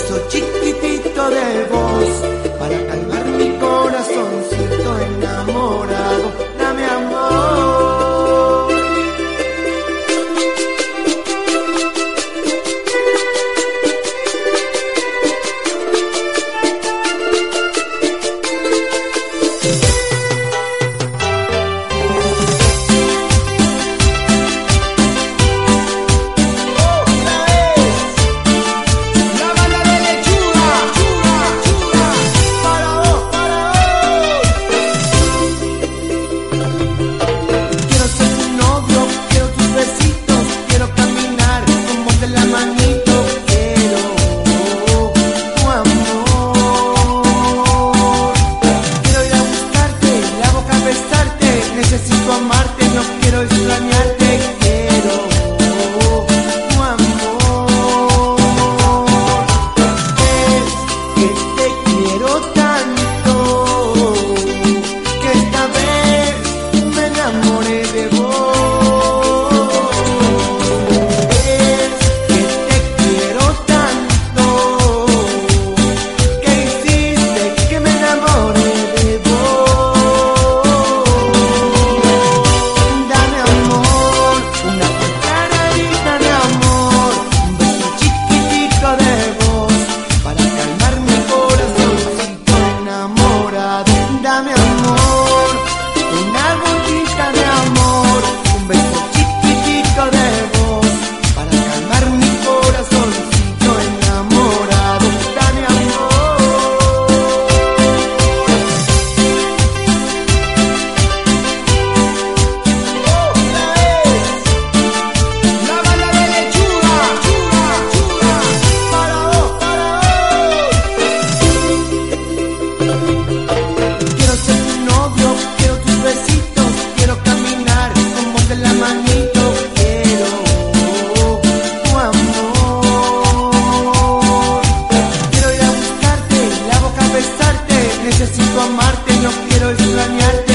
beso chiquitito de voz para calmar quiero Necesito amarte, no quiero extrañarte.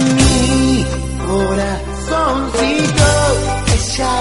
Mi corazoncito, ella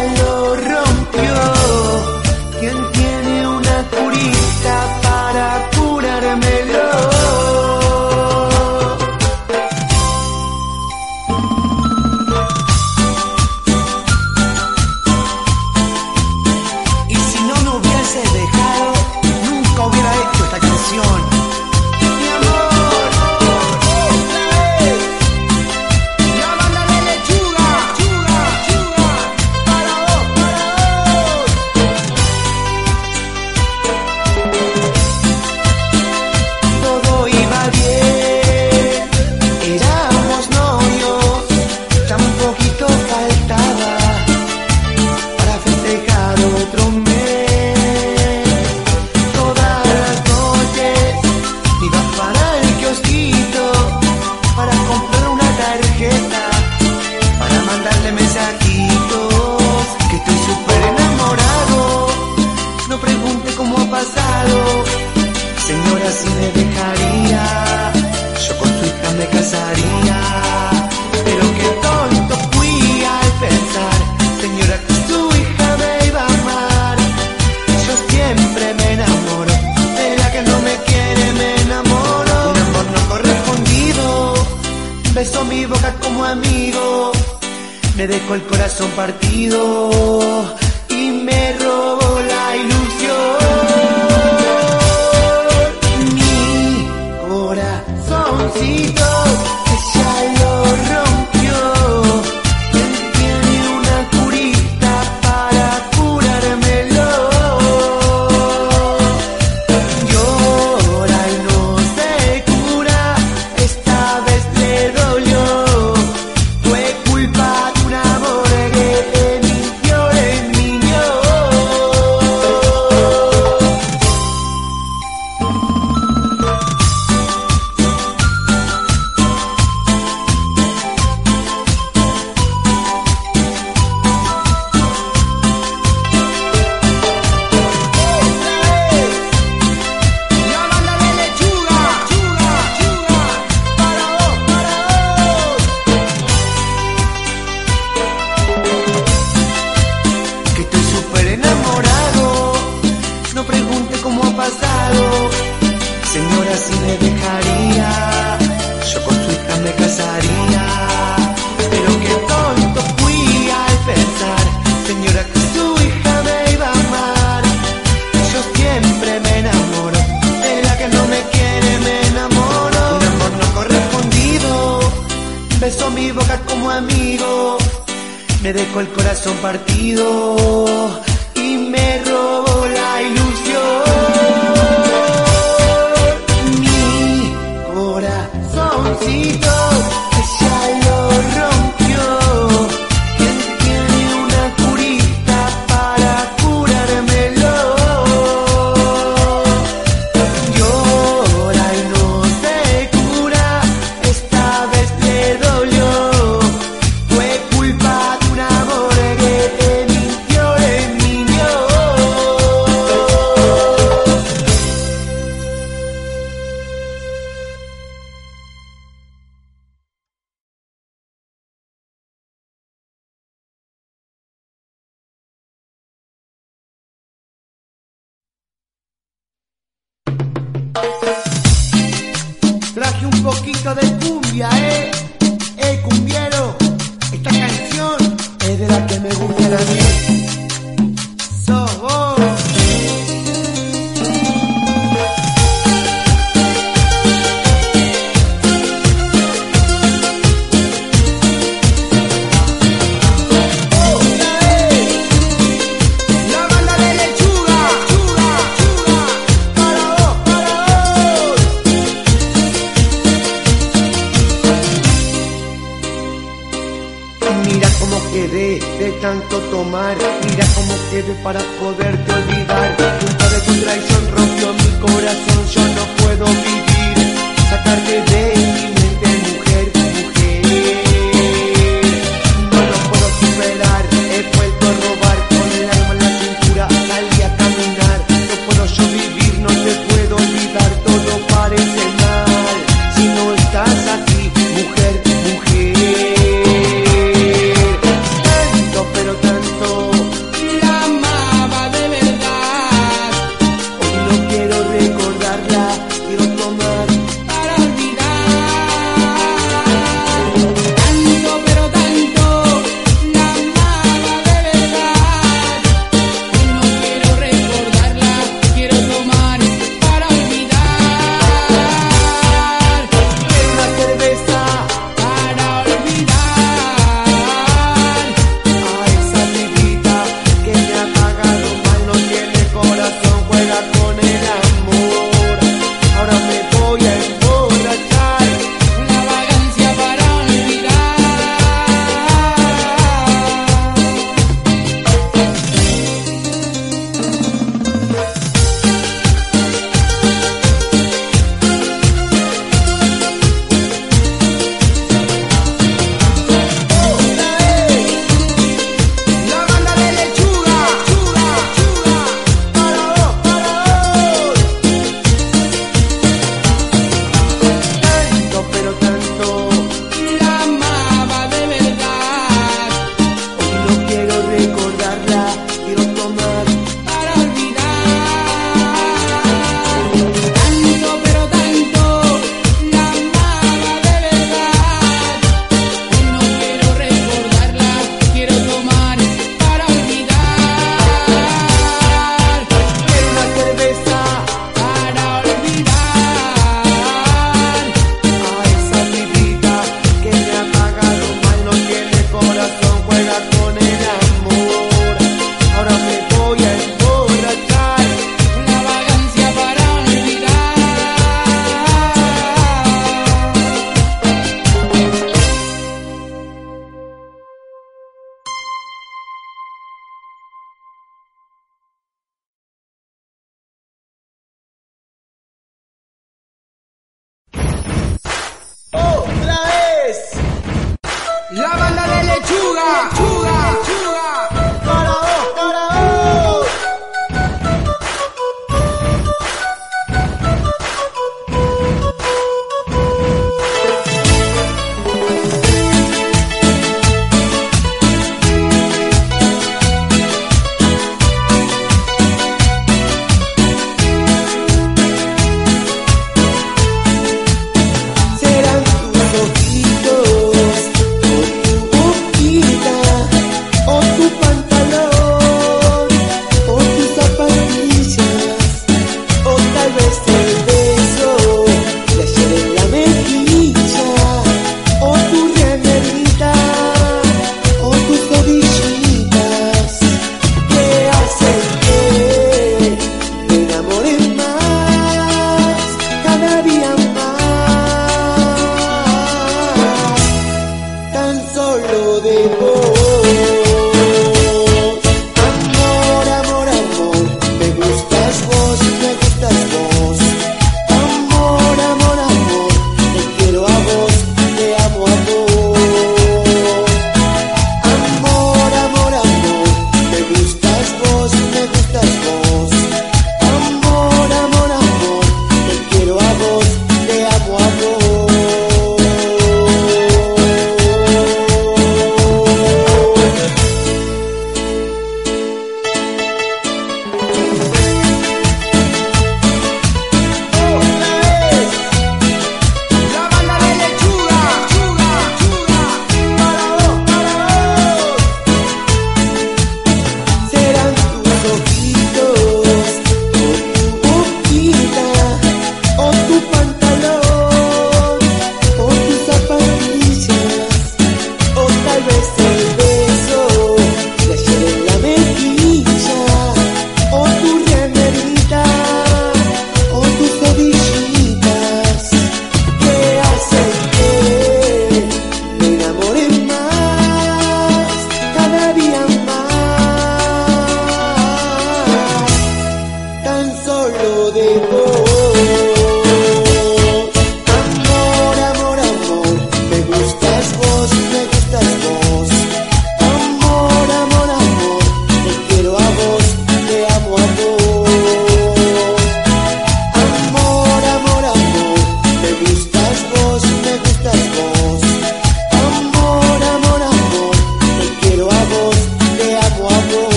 poderte olvidar. Culpa de tu traición rompió mi corazón, yo no puedo vivir. Sacarte de